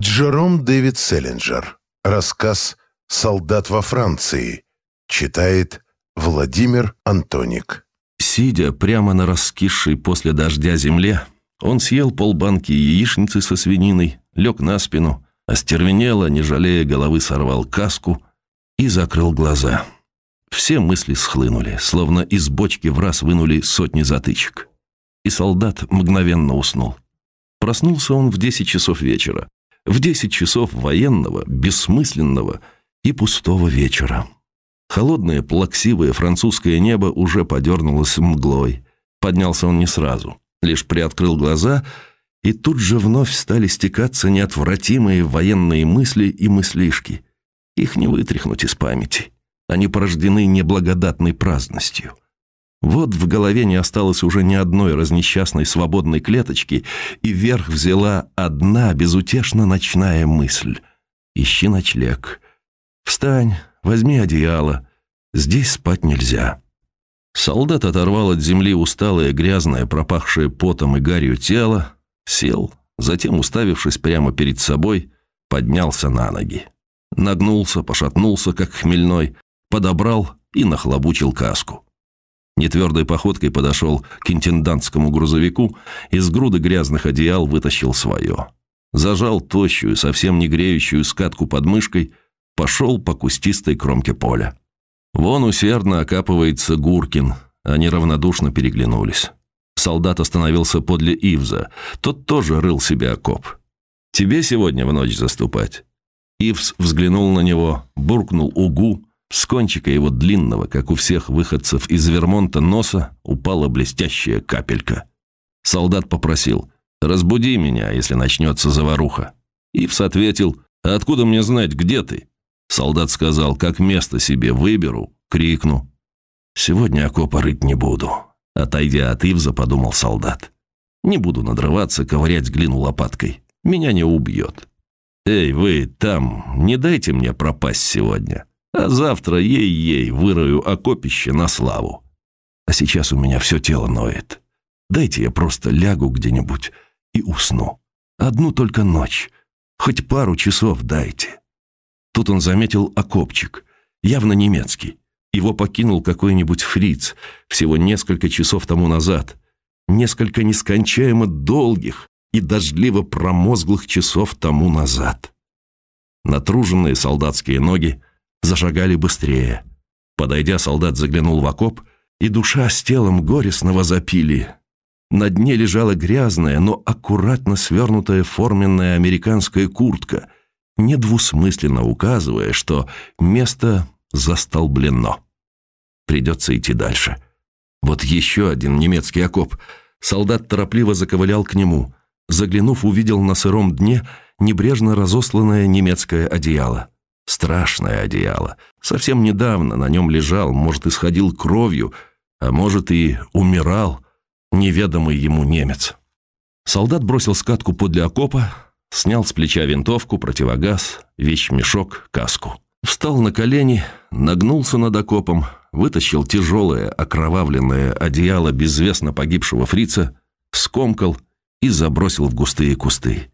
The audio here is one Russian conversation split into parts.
Джером Дэвид Селлинджер. Рассказ «Солдат во Франции». Читает Владимир Антоник. Сидя прямо на раскисшей после дождя земле, он съел полбанки яичницы со свининой, лег на спину, остервенело, не жалея головы, сорвал каску и закрыл глаза. Все мысли схлынули, словно из бочки в раз вынули сотни затычек. И солдат мгновенно уснул. Проснулся он в десять часов вечера, в десять часов военного, бессмысленного и пустого вечера. Холодное, плаксивое французское небо уже подернулось мглой. Поднялся он не сразу, лишь приоткрыл глаза, и тут же вновь стали стекаться неотвратимые военные мысли и мыслишки. Их не вытряхнуть из памяти. Они порождены неблагодатной праздностью. Вот в голове не осталось уже ни одной разнесчастной свободной клеточки, и вверх взяла одна безутешно ночная мысль. «Ищи ночлег. Встань, возьми одеяло. Здесь спать нельзя». Солдат оторвал от земли усталое, грязное, пропахшее потом и гарью тело, сел, затем, уставившись прямо перед собой, поднялся на ноги. Нагнулся, пошатнулся, как хмельной, подобрал и нахлобучил каску. Нетвердой походкой подошел к интендантскому грузовику и с груды грязных одеял вытащил свое. Зажал тощую, совсем не греющую скатку под мышкой, пошел по кустистой кромке поля. Вон усердно окапывается Гуркин, они равнодушно переглянулись. Солдат остановился подле Ивза, тот тоже рыл себе окоп. «Тебе сегодня в ночь заступать?» Ивз взглянул на него, буркнул угу, с кончика его длинного, как у всех выходцев из Вермонта, носа упала блестящая капелька. Солдат попросил «Разбуди меня, если начнется заваруха». Ивс ответил «А откуда мне знать, где ты?» Солдат сказал «Как место себе выберу, крикну». «Сегодня окопа рыть не буду», — отойдя от Ивза, подумал солдат. «Не буду надрываться, ковырять глину лопаткой. Меня не убьет». «Эй, вы там, не дайте мне пропасть сегодня». А завтра ей-ей вырою окопище на славу. А сейчас у меня все тело ноет. Дайте я просто лягу где-нибудь и усну. Одну только ночь. Хоть пару часов дайте. Тут он заметил окопчик, явно немецкий. Его покинул какой-нибудь фриц всего несколько часов тому назад. Несколько нескончаемо долгих и дождливо промозглых часов тому назад. Натруженные солдатские ноги зашагали быстрее. Подойдя, солдат заглянул в окоп, и душа с телом горестного запили. На дне лежала грязная, но аккуратно свернутая форменная американская куртка, недвусмысленно указывая, что место застолблено. Придется идти дальше. Вот еще один немецкий окоп. Солдат торопливо заковылял к нему. Заглянув, увидел на сыром дне небрежно разосланное немецкое одеяло. Страшное одеяло. Совсем недавно на нем лежал, может, исходил кровью, а может, и умирал неведомый ему немец. Солдат бросил скатку подле окопа, снял с плеча винтовку, противогаз, вещмешок, каску. Встал на колени, нагнулся над окопом, вытащил тяжелое окровавленное одеяло безвестно погибшего фрица, скомкал и забросил в густые кусты.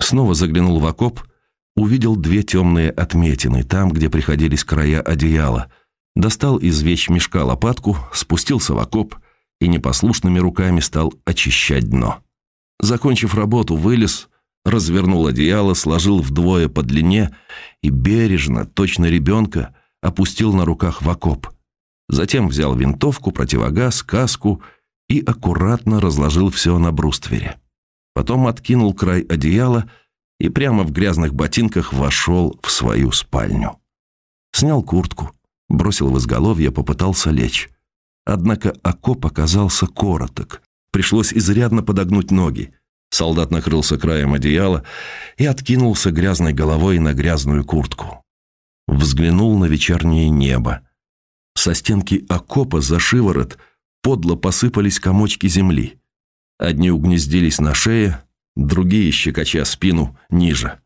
Снова заглянул в окоп — увидел две темные отметины там, где приходились края одеяла, достал из вещмешка лопатку, спустился в окоп и непослушными руками стал очищать дно. Закончив работу, вылез, развернул одеяло, сложил вдвое по длине и бережно, точно ребенка, опустил на руках в окоп. Затем взял винтовку, противогаз, каску и аккуратно разложил все на бруствере. Потом откинул край одеяла и прямо в грязных ботинках вошел в свою спальню. Снял куртку, бросил в изголовье, попытался лечь. Однако окоп оказался короток. Пришлось изрядно подогнуть ноги. Солдат накрылся краем одеяла и откинулся грязной головой на грязную куртку. Взглянул на вечернее небо. Со стенки окопа за шиворот подло посыпались комочки земли. Одни угнездились на шее, другие, щекоча спину, ниже.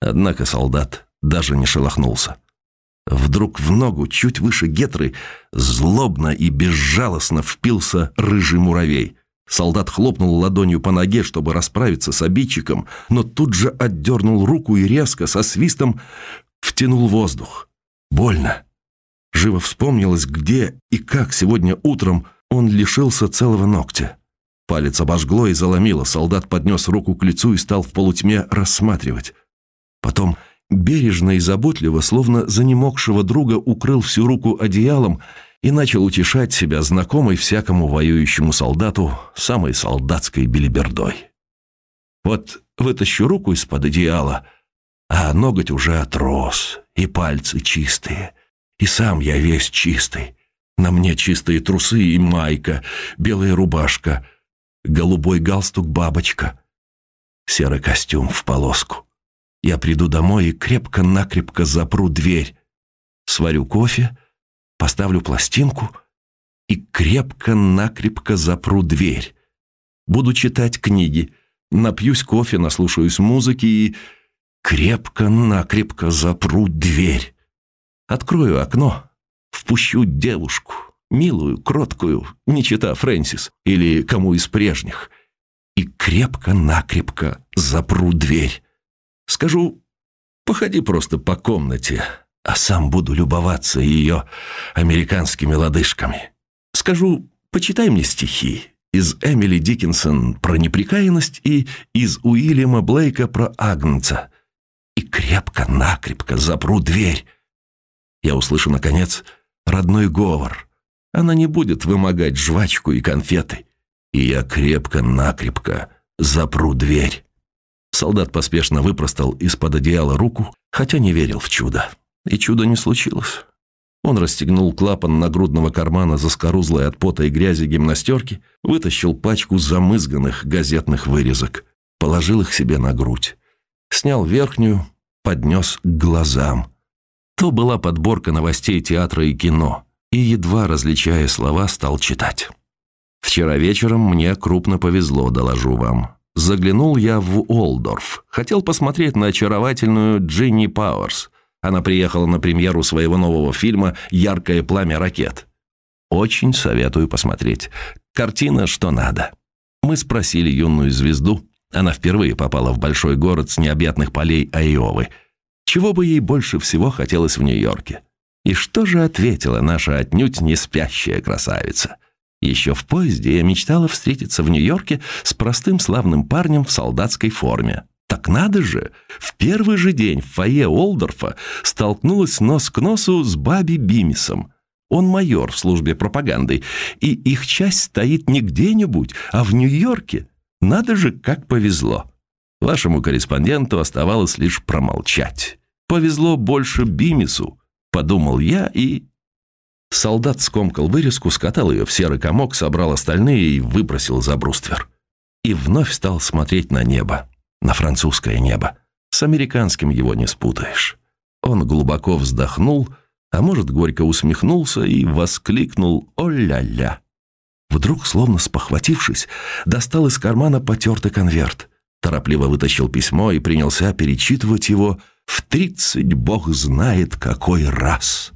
Однако солдат даже не шелохнулся. Вдруг в ногу, чуть выше гетры, злобно и безжалостно впился рыжий муравей. Солдат хлопнул ладонью по ноге, чтобы расправиться с обидчиком, но тут же отдернул руку и резко, со свистом, втянул воздух. Больно. Живо вспомнилось, где и как сегодня утром он лишился целого ногтя. Палец обожгло и заломило, солдат поднес руку к лицу и стал в полутьме рассматривать. Потом бережно и заботливо, словно занемогшего друга, укрыл всю руку одеялом и начал утешать себя знакомой всякому воюющему солдату самой солдатской белибердой. Вот вытащу руку из-под одеяла, а ноготь уже отрос, и пальцы чистые, и сам я весь чистый. На мне чистые трусы и майка, белая рубашка, голубой галстук-бабочка, серый костюм в полоску. Я приду домой и крепко-накрепко запру дверь, сварю кофе — поставлю пластинку и крепко-накрепко запру дверь. Буду читать книги, напьюсь кофе, наслушаюсь музыки и крепко-накрепко запру дверь. Открою окно, впущу девушку, милую, кроткую, не чита Фрэнсис или кому из прежних, и крепко-накрепко запру дверь. Скажу, походи просто по комнате, а сам буду любоваться ее американскими лодыжками. Скажу, почитай мне стихи из Эмили Диккенсон про неприкаянность и из Уильяма Блейка про Агнца. И крепко-накрепко запру дверь. Я услышу, наконец, родной говор. Она не будет вымогать жвачку и конфеты. И я крепко-накрепко запру дверь. Солдат поспешно выпростал из-под одеяла руку, хотя не верил в чудо. И чуда не случилось. Он расстегнул клапан нагрудного кармана заскорузлой от пота и грязи гимнастерки, вытащил пачку замызганных газетных вырезок, положил их себе на грудь. Снял верхнюю, поднес к глазам. То была подборка новостей театра и кино, и, едва различая слова, стал читать. «Вчера вечером мне крупно повезло, доложу вам. Заглянул я в Олдорф. Хотел посмотреть на очаровательную Джинни Пауэрс. Она приехала на премьеру своего нового фильма «Яркое пламя ракет». Очень советую посмотреть. Картина что надо. Мы спросили юную звезду. Она впервые попала в большой город с необъятных полей Айовы. Чего бы ей больше всего хотелось в Нью-Йорке? И что же ответила наша отнюдь не спящая красавица? Еще в поезде я мечтала встретиться в Нью-Йорке с простым славным парнем в солдатской форме. Так надо же! В первый же день в фойе Олдорфа столкнулась нос к носу с Баби Бимисом. Он майор в службе пропаганды, и их часть стоит не где-нибудь, а в Нью-Йорке. Надо же, как повезло. Вашему корреспонденту оставалось лишь промолчать. Повезло больше Бимису, подумал я и... Солдат скомкал вырезку, скатал ее в серый комок, собрал остальные и выбросил за бруствер. И вновь стал смотреть на небо на французское небо. С американским его не спутаешь. Он глубоко вздохнул, а может, горько усмехнулся и воскликнул «О-ля-ля!». Вдруг, словно спохватившись, достал из кармана потертый конверт, торопливо вытащил письмо и принялся перечитывать его в тридцать бог знает какой раз.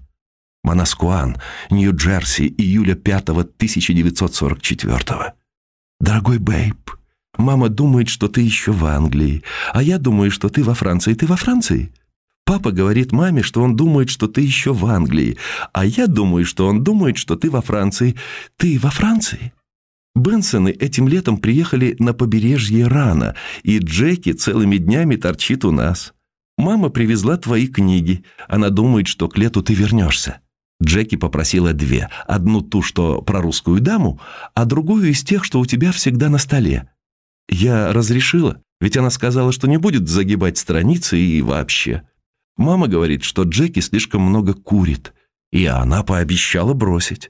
Манаскуан, Нью-Джерси, июля 5 1944 «Дорогой Бэйб, Мама думает, что ты еще в Англии, а я думаю, что ты во Франции. Ты во Франции? Папа говорит маме, что он думает, что ты еще в Англии, а я думаю, что он думает, что ты во Франции. Ты во Франции? Бенсоны этим летом приехали на побережье рано, и Джеки целыми днями торчит у нас. Мама привезла твои книги. Она думает, что к лету ты вернешься. Джеки попросила две. Одну ту, что про русскую даму, а другую из тех, что у тебя всегда на столе. Я разрешила, ведь она сказала, что не будет загибать страницы и вообще. Мама говорит, что Джеки слишком много курит, и она пообещала бросить.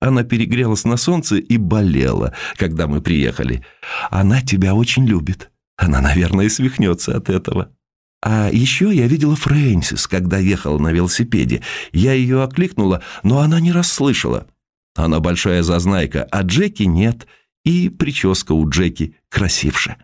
Она перегрелась на солнце и болела, когда мы приехали. Она тебя очень любит. Она, наверное, свихнется от этого. А еще я видела Фрэнсис, когда ехала на велосипеде. Я ее окликнула, но она не расслышала. Она большая зазнайка, а Джеки нет – и прическа у Джеки красивше.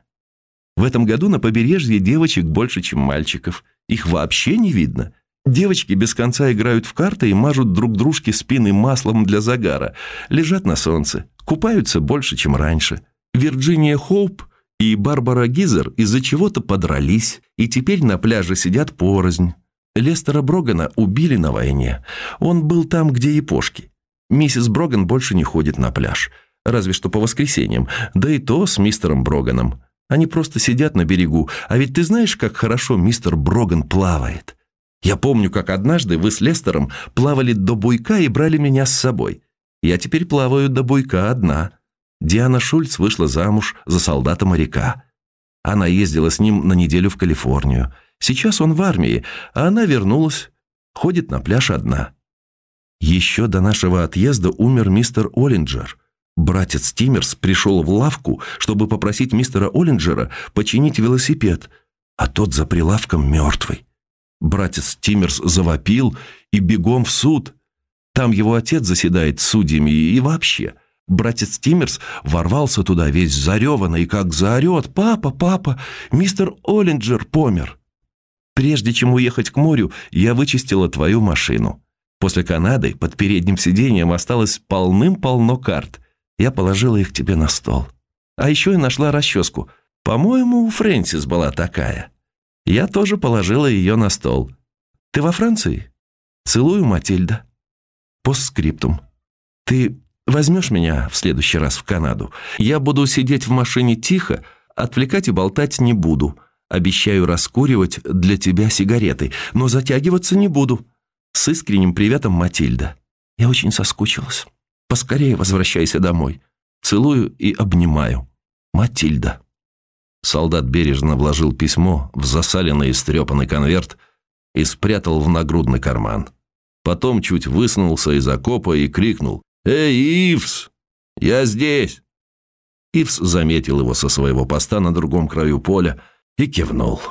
В этом году на побережье девочек больше, чем мальчиков. Их вообще не видно. Девочки без конца играют в карты и мажут друг дружке спины маслом для загара, лежат на солнце, купаются больше, чем раньше. Вирджиния Хоуп и Барбара Гизер из-за чего-то подрались, и теперь на пляже сидят порознь. Лестера Брогана убили на войне. Он был там, где и пошки. Миссис Броган больше не ходит на пляж. Разве что по воскресеньям. Да и то с мистером Броганом. Они просто сидят на берегу. А ведь ты знаешь, как хорошо мистер Броган плавает? Я помню, как однажды вы с Лестером плавали до буйка и брали меня с собой. Я теперь плаваю до буйка одна. Диана Шульц вышла замуж за солдата-моряка. Она ездила с ним на неделю в Калифорнию. Сейчас он в армии, а она вернулась, ходит на пляж одна. Еще до нашего отъезда умер мистер Оллинджер. Братец Тиммерс пришел в лавку, чтобы попросить мистера Оллинджера починить велосипед, а тот за прилавком мертвый. Братец Тиммерс завопил и бегом в суд. Там его отец заседает судьями и вообще – Братец Тиммерс ворвался туда весь зареванный, и как заорет «Папа, папа, мистер Оллинджер помер!» Прежде чем уехать к морю, я вычистила твою машину. После Канады под передним сиденьем осталось полным-полно карт. Я положила их тебе на стол. А еще и нашла расческу. По-моему, у Фрэнсис была такая. Я тоже положила ее на стол. Ты во Франции? Целую, Матильда. Постскриптум. Ты Возьмешь меня в следующий раз в Канаду? Я буду сидеть в машине тихо, отвлекать и болтать не буду. Обещаю раскуривать для тебя сигареты, но затягиваться не буду. С искренним приветом, Матильда. Я очень соскучилась. Поскорее возвращайся домой. Целую и обнимаю. Матильда. Солдат бережно вложил письмо в засаленный и стрепанный конверт и спрятал в нагрудный карман. Потом чуть высунулся из окопа и крикнул «Эй, Ивс! Я здесь!» Ивс заметил его со своего поста на другом краю поля и кивнул.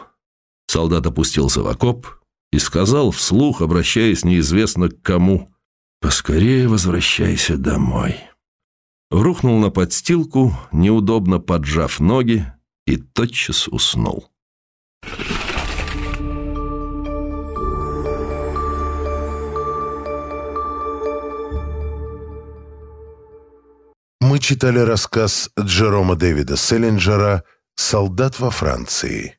Солдат опустился в окоп и сказал вслух, обращаясь неизвестно к кому, «Поскорее возвращайся домой». Рухнул на подстилку, неудобно поджав ноги, и тотчас уснул. Мы читали рассказ Джерома Дэвида Селлинджера «Солдат во Франции».